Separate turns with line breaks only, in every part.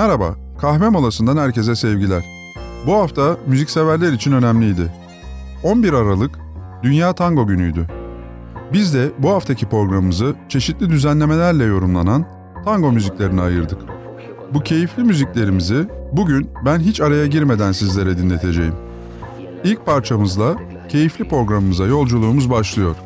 Merhaba, kahve molasından herkese sevgiler. Bu hafta müzikseverler için önemliydi. 11 Aralık Dünya Tango Günü'ydü. Biz de bu haftaki programımızı çeşitli düzenlemelerle yorumlanan tango müziklerine ayırdık. Bu keyifli müziklerimizi bugün ben hiç araya girmeden sizlere dinleteceğim. İlk parçamızla keyifli programımıza yolculuğumuz başlıyor.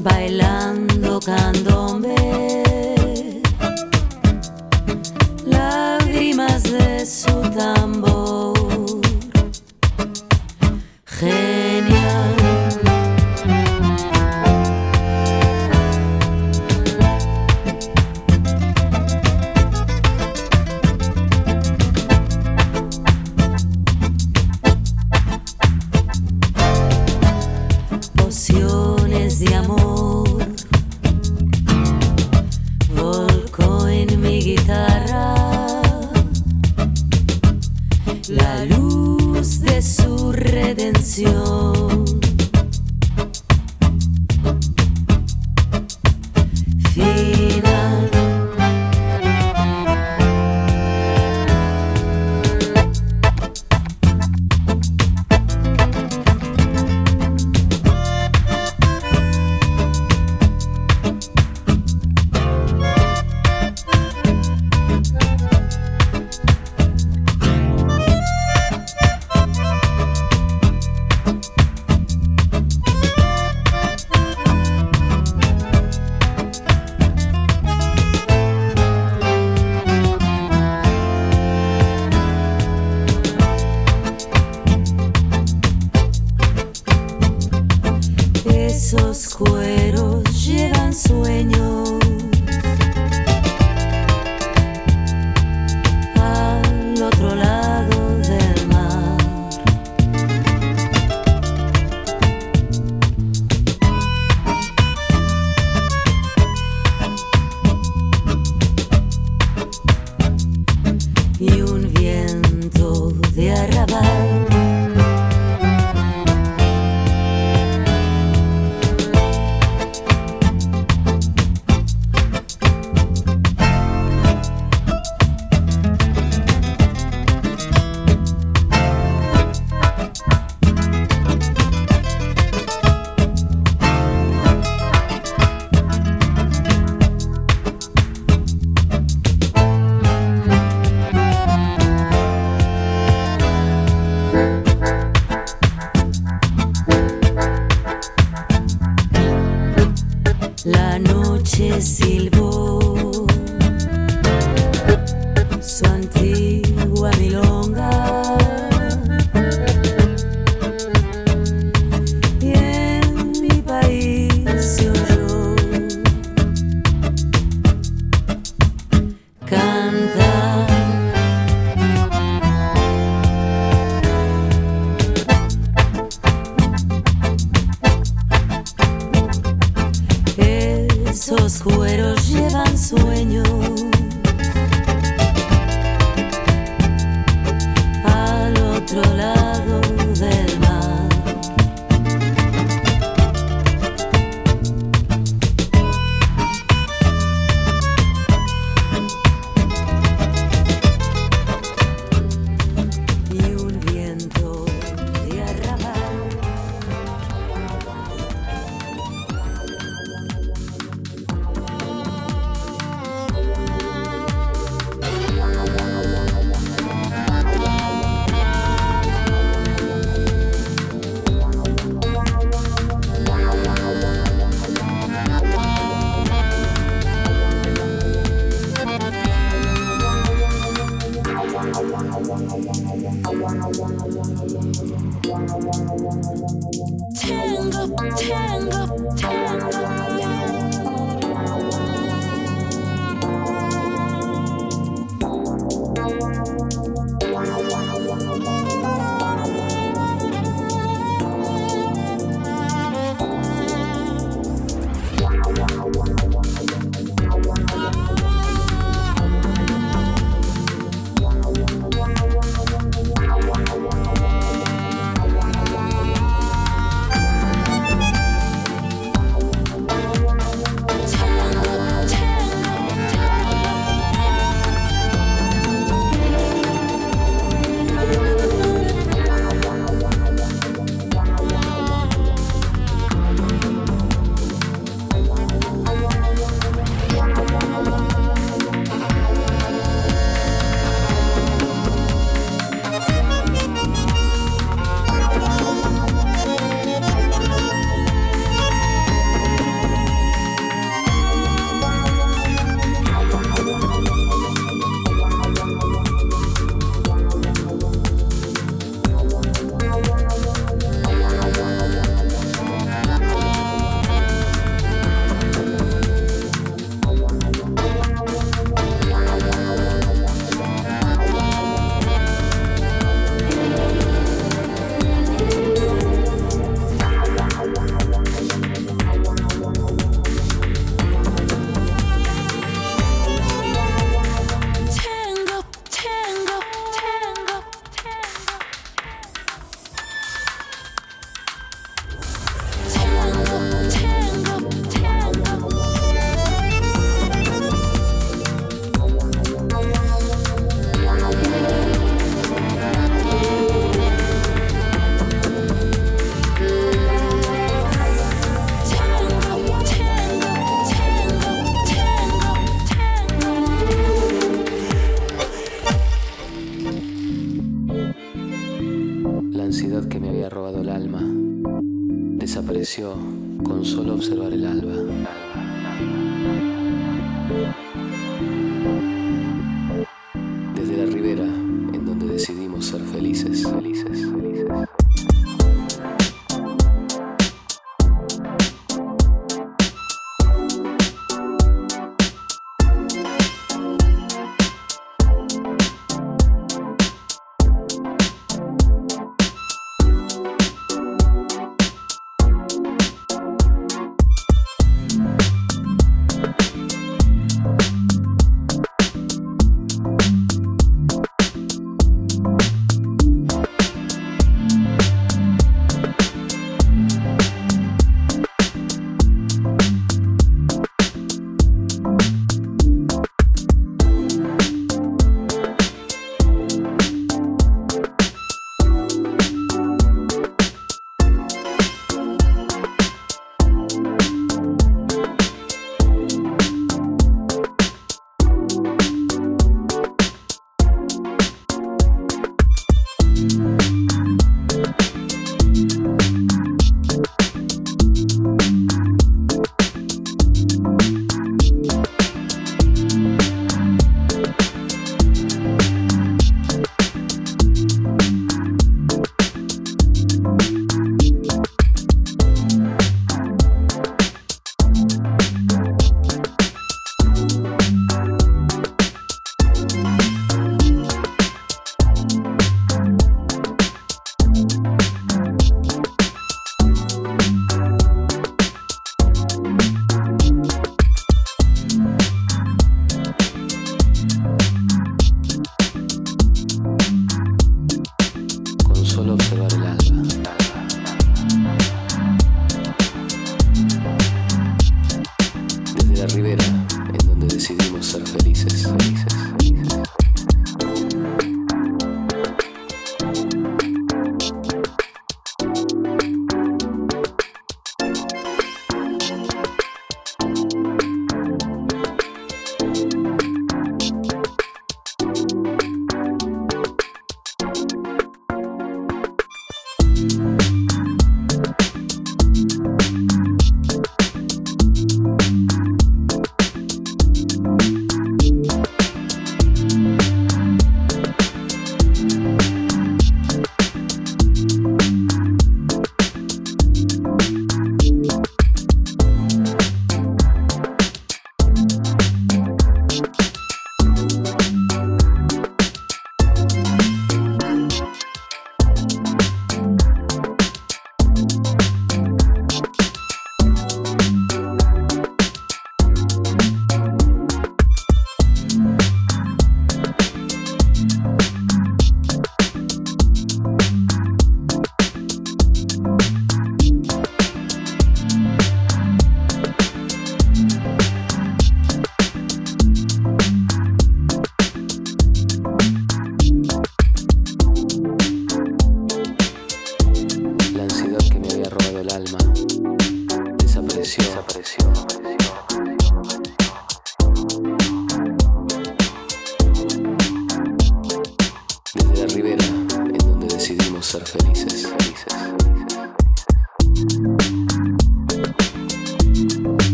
bailando candombe. Viento de arrabal.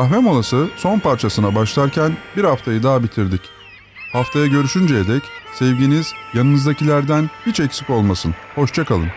Kahve molası son parçasına başlarken bir haftayı daha bitirdik. Haftaya görüşünceye dek sevginiz yanınızdakilerden hiç eksik olmasın. Hoşçakalın.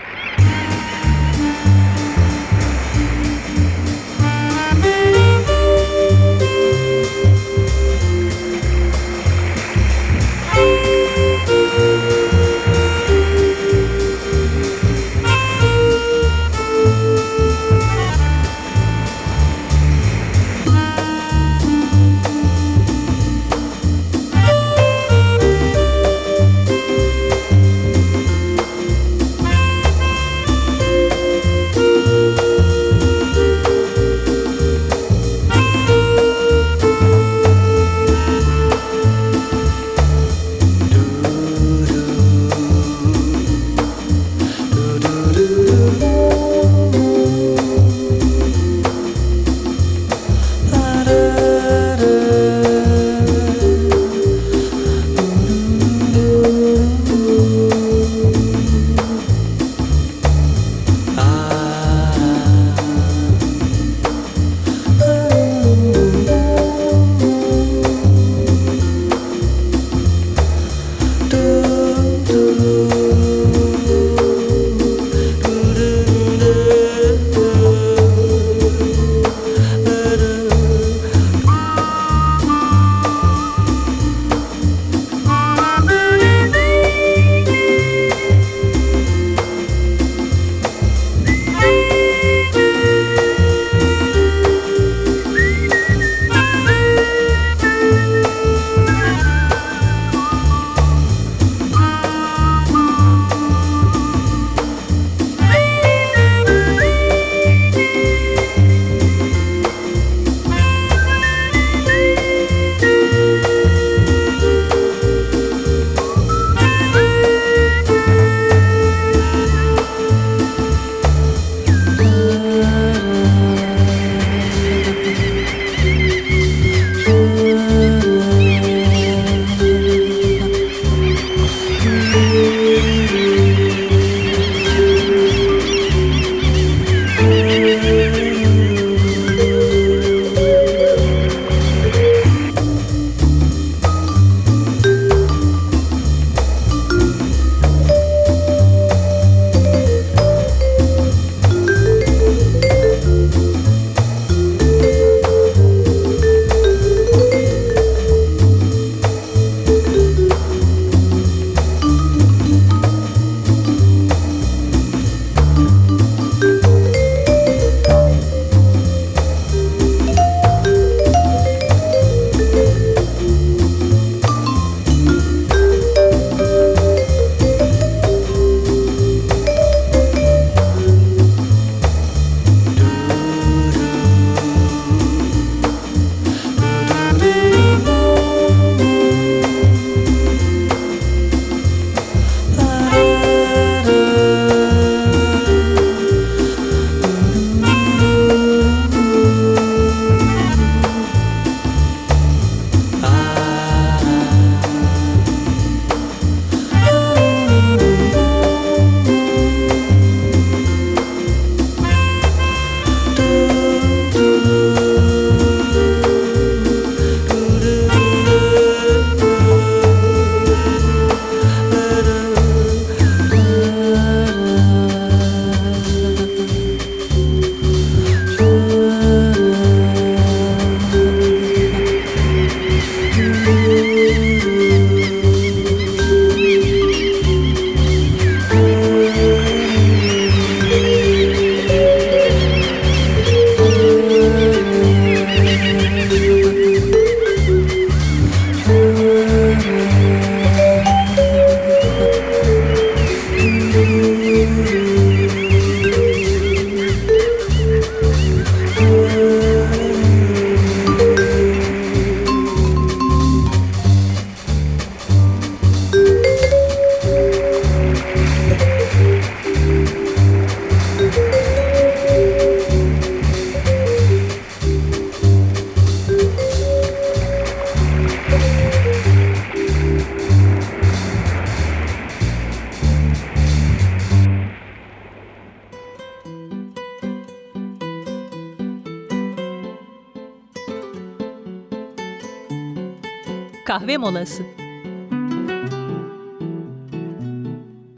Molası.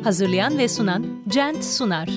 Hazırlayan ve sunan Cent Sunar.